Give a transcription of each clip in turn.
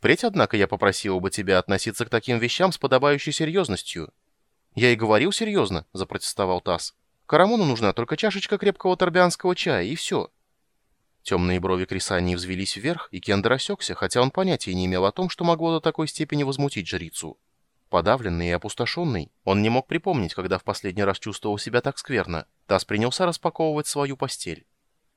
Впредь, однако, я попросила бы тебя относиться к таким вещам с подобающей серьезностью». «Я и говорил серьезно», — запротестовал Тасс. «Карамону нужна только чашечка крепкого торбианского чая, и все». Темные брови Крисании взвелись вверх, и Кендер осекся, хотя он понятия не имел о том, что могло до такой степени возмутить жрицу. Подавленный и опустошенный, он не мог припомнить, когда в последний раз чувствовал себя так скверно. Тасс принялся распаковывать свою постель.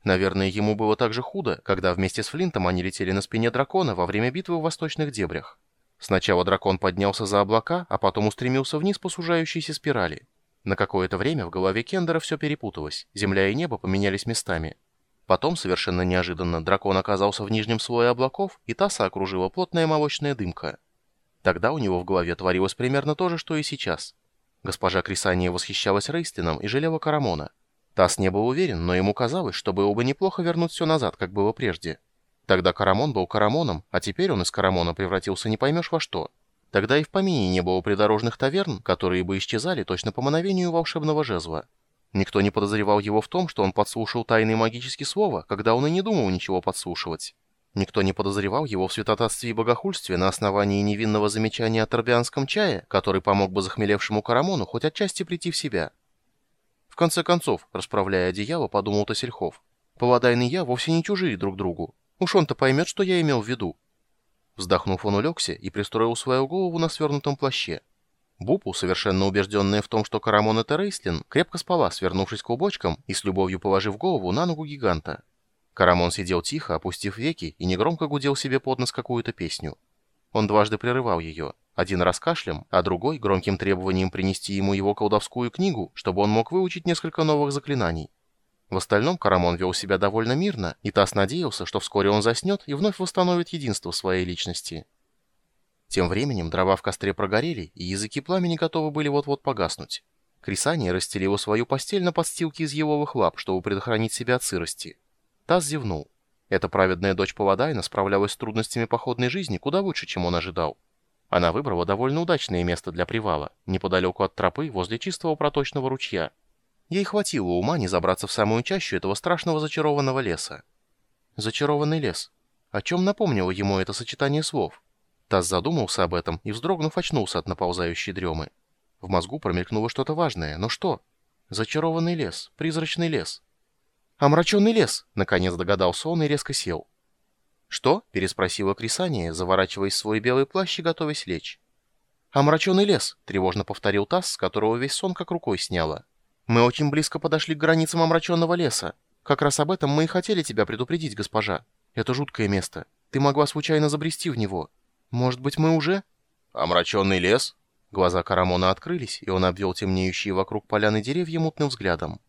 Наверное, ему было так же худо, когда вместе с Флинтом они летели на спине дракона во время битвы в восточных дебрях. Сначала дракон поднялся за облака, а потом устремился вниз по сужающейся спирали. На какое-то время в голове Кендера все перепуталось, земля и небо поменялись местами. Потом, совершенно неожиданно, дракон оказался в нижнем слое облаков, и Таса окружила плотная молочная дымка. Тогда у него в голове творилось примерно то же, что и сейчас. Госпожа Крисания восхищалась Рейстлином и жалела Карамона. Тасс не был уверен, но ему казалось, что было бы неплохо вернуть все назад, как было прежде. Тогда Карамон был Карамоном, а теперь он из Карамона превратился не поймешь во что. Тогда и в помине не было придорожных таверн, которые бы исчезали точно по мановению волшебного жезла. Никто не подозревал его в том, что он подслушал тайные магические слова, когда он и не думал ничего подслушивать. Никто не подозревал его в святотатстве и богохульстве на основании невинного замечания о торбианском чае, который помог бы захмелевшему Карамону хоть отчасти прийти в себя. В конце концов, расправляя одеяло, подумал Тасельхов. Паладайн и я вовсе не чужие друг другу. Уж он-то поймет, что я имел в виду. Вздохнув, он улегся и пристроил свою голову на свернутом плаще. Бупу, совершенно убежденная в том, что Карамон это Рейслин, крепко спала, свернувшись клубочком и с любовью положив голову на ногу гиганта. Карамон сидел тихо, опустив веки, и негромко гудел себе под нос какую-то песню. Он дважды прерывал ее. Один раз кашлем, а другой громким требованием принести ему его колдовскую книгу, чтобы он мог выучить несколько новых заклинаний. В остальном Карамон вел себя довольно мирно, и Тасс надеялся, что вскоре он заснет и вновь восстановит единство своей личности. Тем временем дрова в костре прогорели, и языки пламени готовы были вот-вот погаснуть. Крисания расстелила свою постель на подстилке из еловых лап, чтобы предохранить себя от сырости. Тасс зевнул. Эта праведная дочь Паладайна справлялась с трудностями походной жизни куда лучше, чем он ожидал. Она выбрала довольно удачное место для привала, неподалеку от тропы, возле чистого проточного ручья. Ей хватило ума не забраться в самую чащу этого страшного зачарованного леса. Зачарованный лес. О чем напомнило ему это сочетание слов? Таз задумался об этом и, вздрогнув, очнулся от наползающей дремы. В мозгу промелькнуло что-то важное, но что? Зачарованный лес, призрачный лес. «Омраченный лес!» — наконец догадался он и резко сел. «Что?» — переспросила Крисания, заворачиваясь в свой белый плащ и готовясь лечь. «Омраченный лес», — тревожно повторил Тасс, с которого весь сон как рукой сняло. «Мы очень близко подошли к границам омраченного леса. Как раз об этом мы и хотели тебя предупредить, госпожа. Это жуткое место. Ты могла случайно забрести в него. Может быть, мы уже...» «Омраченный лес?» Глаза Карамона открылись, и он обвел темнеющие вокруг поляны деревья мутным взглядом.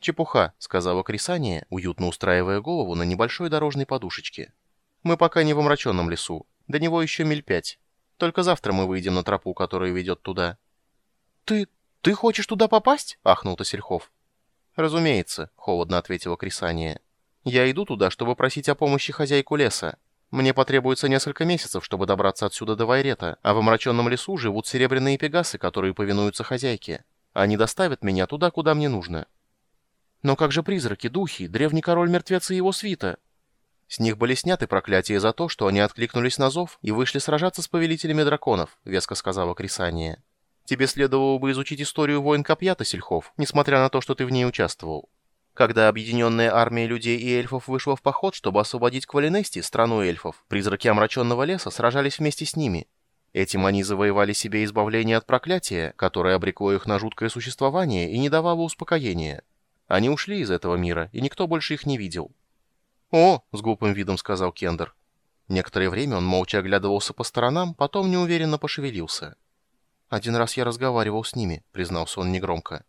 «Чепуха», — сказала Крисания, уютно устраивая голову на небольшой дорожной подушечке. Мы пока не в омраченном лесу. До него еще миль пять. Только завтра мы выйдем на тропу, которая ведет туда». «Ты... ты хочешь туда попасть?» — ахнул Тосельхов. «Разумеется», — холодно ответила Крисания. «Я иду туда, чтобы просить о помощи хозяйку леса. Мне потребуется несколько месяцев, чтобы добраться отсюда до Вайрета, а в омраченном лесу живут серебряные пегасы, которые повинуются хозяйке. Они доставят меня туда, куда мне нужно». «Но как же призраки, духи, древний король-мертвец и его свита?» С них были сняты проклятия за то, что они откликнулись на зов и вышли сражаться с повелителями драконов, веско сказала Крисания. Тебе следовало бы изучить историю войн Копьята, Сельхов, несмотря на то, что ты в ней участвовал. Когда объединенная армия людей и эльфов вышла в поход, чтобы освободить Квалинести, страну эльфов, призраки омраченного леса сражались вместе с ними. Этим они завоевали себе избавление от проклятия, которое обрекло их на жуткое существование и не давало успокоения. Они ушли из этого мира, и никто больше их не видел. «О!» — с глупым видом сказал Кендер. Некоторое время он молча оглядывался по сторонам, потом неуверенно пошевелился. «Один раз я разговаривал с ними», — признался он негромко.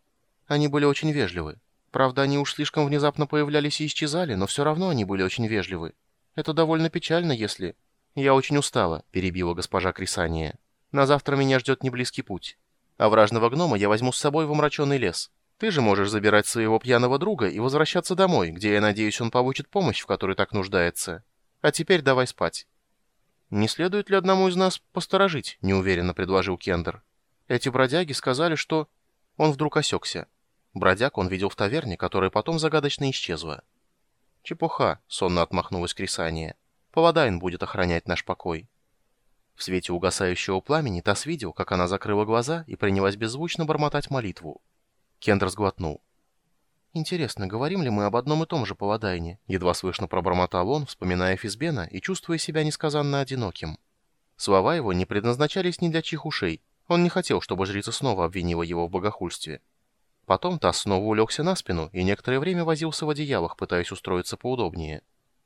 «Они были очень вежливы. Правда, они уж слишком внезапно появлялись и исчезали, но все равно они были очень вежливы. Это довольно печально, если...» «Я очень устала», — перебила госпожа Крисания. «На завтра меня ждет неблизкий путь. А вражного гнома я возьму с собой в омраченный лес. Ты же можешь забирать своего пьяного друга и возвращаться домой, где, я надеюсь, он получит помощь, в которой так нуждается. А теперь давай спать». «Не следует ли одному из нас посторожить?» — неуверенно предложил Кендер. «Эти бродяги сказали, что...» Он вдруг осекся. Бродяг он видел в таверне, которая потом загадочно исчезла. «Чепуха», — сонно отмахнулась Крисания. «Паладайн будет охранять наш покой. В свете угасающего пламени Тасс видел, как она закрыла глаза и принялась беззвучно бормотать молитву. Кендер сглотнул. «Интересно, говорим ли мы об одном и том же Паладайне?» Едва слышно пробормотал он, вспоминая Физбена и чувствуя себя несказанно одиноким. Слова его не предназначались ни для чьих ушей. Он не хотел, чтобы жрица снова обвинила его в богохульстве. Потом Тасс снова улегся на спину и некоторое время возился в одеялах, пытаясь устроиться поудобнее.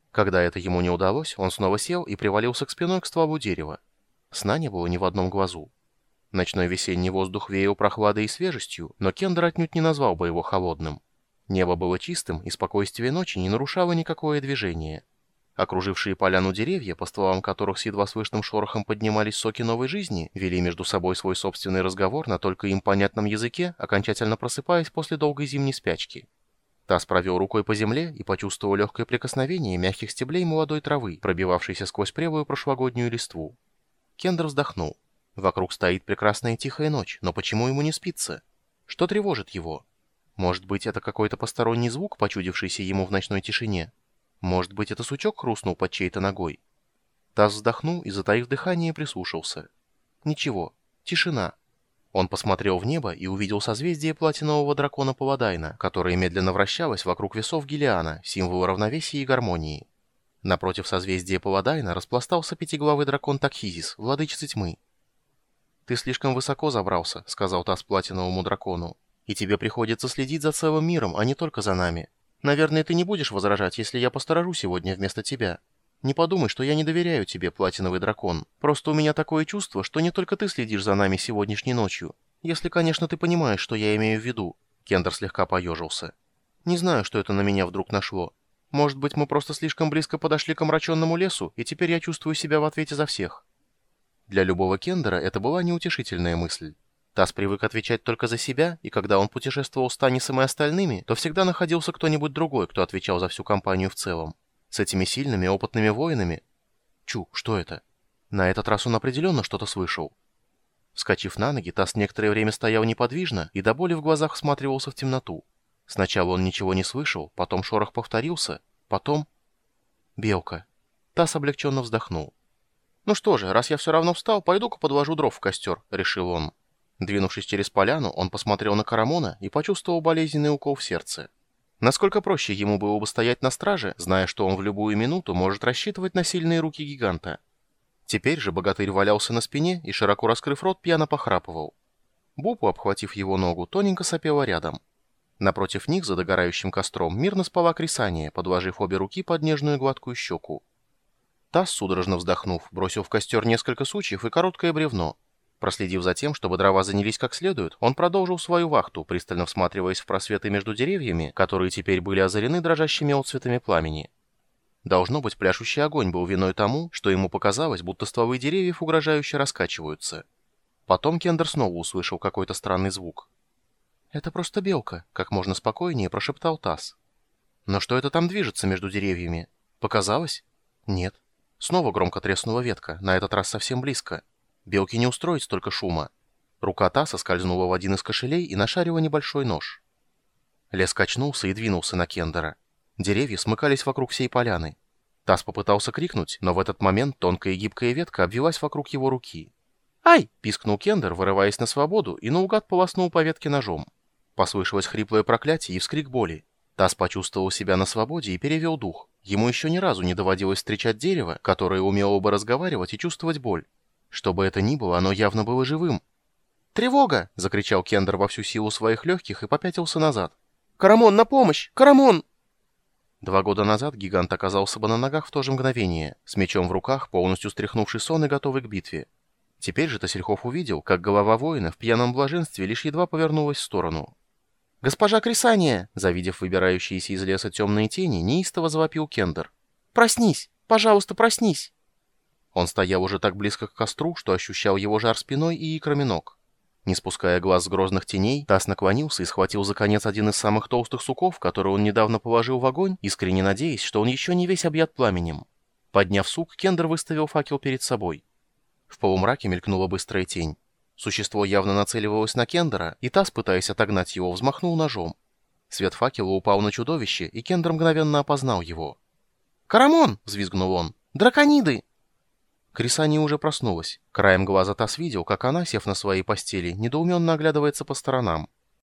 Когда это ему не удалось, он снова сел и привалился к спиной к стволу дерева. Сна не было ни в одном глазу. Ночной весенний воздух веял прохладой и свежестью, но Кендер отнюдь не назвал бы его холодным. Небо было чистым, и спокойствие ночи не нарушало никакое движение. Окружившие поляну деревья, по стволам которых с едва слышным шорохом поднимались соки новой жизни, вели между собой свой собственный разговор на только им понятном языке, окончательно просыпаясь после долгой зимней спячки. Тасс провел рукой по земле и почувствовал легкое прикосновение мягких стеблей молодой травы, пробивавшейся сквозь превую прошлогоднюю листву. Кендер вздохнул. Вокруг стоит прекрасная тихая ночь, но почему ему не спится? Что тревожит его? Может быть, это какой-то посторонний звук, почудившийся ему в ночной тишине? Может быть, это сучок хрустнул под чьей-то ногой? Таз вздохнул и, затаив дыхание, прислушался. Ничего. Тишина. Он посмотрел в небо и увидел созвездие платинового дракона Паладайна, которое медленно вращалось вокруг весов Гелиана, символа равновесия и гармонии. Напротив созвездия Паладайна распластался пятиглавый дракон Такхизис, владычица тьмы. «Ты слишком высоко забрался», — сказал Тас платиновому дракону. «И тебе приходится следить за целым миром, а не только за нами. Наверное, ты не будешь возражать, если я посторожу сегодня вместо тебя. Не подумай, что я не доверяю тебе, платиновый дракон. Просто у меня такое чувство, что не только ты следишь за нами сегодняшней ночью. Если, конечно, ты понимаешь, что я имею в виду». Кендер слегка поежился. «Не знаю, что это на меня вдруг нашло. Может быть, мы просто слишком близко подошли к омраченному лесу, и теперь я чувствую себя в ответе за всех». Для любого Кендера это была неутешительная мысль. Тасс привык отвечать только за себя, и когда он путешествовал с Танисом и остальными, то всегда находился кто-нибудь другой, кто отвечал за всю компанию в целом. С этими сильными, опытными воинами... Чу, что это? На этот раз он определенно что-то слышал. Вскочив на ноги, Тасс некоторое время стоял неподвижно и до боли в глазах всматривался в темноту. Сначала он ничего не слышал, потом шорох повторился, потом... Белка. Тасс облегченно вздохнул. «Ну что же, раз я все равно встал, пойду-ка подложу дров в костер», — решил он. Двинувшись через поляну, он посмотрел на Карамона и почувствовал болезненный укол в сердце. Насколько проще ему было бы стоять на страже, зная, что он в любую минуту может рассчитывать на сильные руки гиганта. Теперь же богатырь валялся на спине и, широко раскрыв рот, пьяно похрапывал. Бупу, обхватив его ногу, тоненько сопела рядом. Напротив них, за догорающим костром, мирно спала Крисания, подложив обе руки под нежную гладкую щеку. Тасс, судорожно вздохнув, бросил в костер несколько сучьев и короткое бревно. Проследив за тем, чтобы дрова занялись как следует, он продолжил свою вахту, пристально всматриваясь в просветы между деревьями, которые теперь были озарены дрожащими отцветами пламени. Должно быть, пляшущий огонь был виной тому, что ему показалось, будто стволы деревьев угрожающе раскачиваются. Потом Кендер снова услышал какой-то странный звук. «Это просто белка», — как можно спокойнее прошептал Тасс. «Но что это там движется между деревьями? Показалось? Нет. Снова громко треснула ветка, на этот раз совсем близко. Белке не устроить столько шума. Рука Таса скользнула в один из кошелей и нашарила небольшой нож. Лес качнулся и двинулся на Кендера. Деревья смыкались вокруг всей поляны. Тас попытался крикнуть, но в этот момент тонкая и гибкая ветка обвилась вокруг его руки. «Ай!» — пискнул Кендер, вырываясь на свободу, и наугад полоснул по ветке ножом. Послышалось хриплое проклятие и вскрик боли. Тас почувствовал себя на свободе и перевел дух. Ему еще ни разу не доводилось встречать дерево, которое умело бы разговаривать и чувствовать боль. Что бы это ни было, оно явно было живым. «Тревога!» — закричал Кендер во всю силу своих легких и попятился назад. «Карамон, на помощь! Карамон!» Два года назад гигант оказался бы на ногах в то же мгновение, с мечом в руках, полностью стряхнувший сон и готовый к битве. Теперь же Тасельхов увидел, как голова воина в пьяном блаженстве лишь едва повернулась в сторону. «Госпожа Крисания!» Завидев выбирающиеся из леса темные тени, неистово завопил Кендер. «Проснись! Пожалуйста, проснись!» Он стоял уже так близко к костру, что ощущал его жар спиной и икрами ног. Не спуская глаз с грозных теней, Тасс наклонился и схватил за конец один из самых толстых суков, который он недавно положил в огонь, искренне надеясь, что он еще не весь объят пламенем. Подняв сук, Кендер выставил факел перед собой. В полумраке мелькнула быстрая тень. Существо явно нацеливалось на Кендера, и Тасс, пытаясь отогнать его, взмахнул ножом. Свет факела упал на чудовище, и Кендер мгновенно опознал его. «Карамон!» — взвизгнул он. «Дракониды!» Крисани уже проснулась. Краем глаза Тасс видел, как она, сев на своей постели, недоуменно оглядывается по сторонам.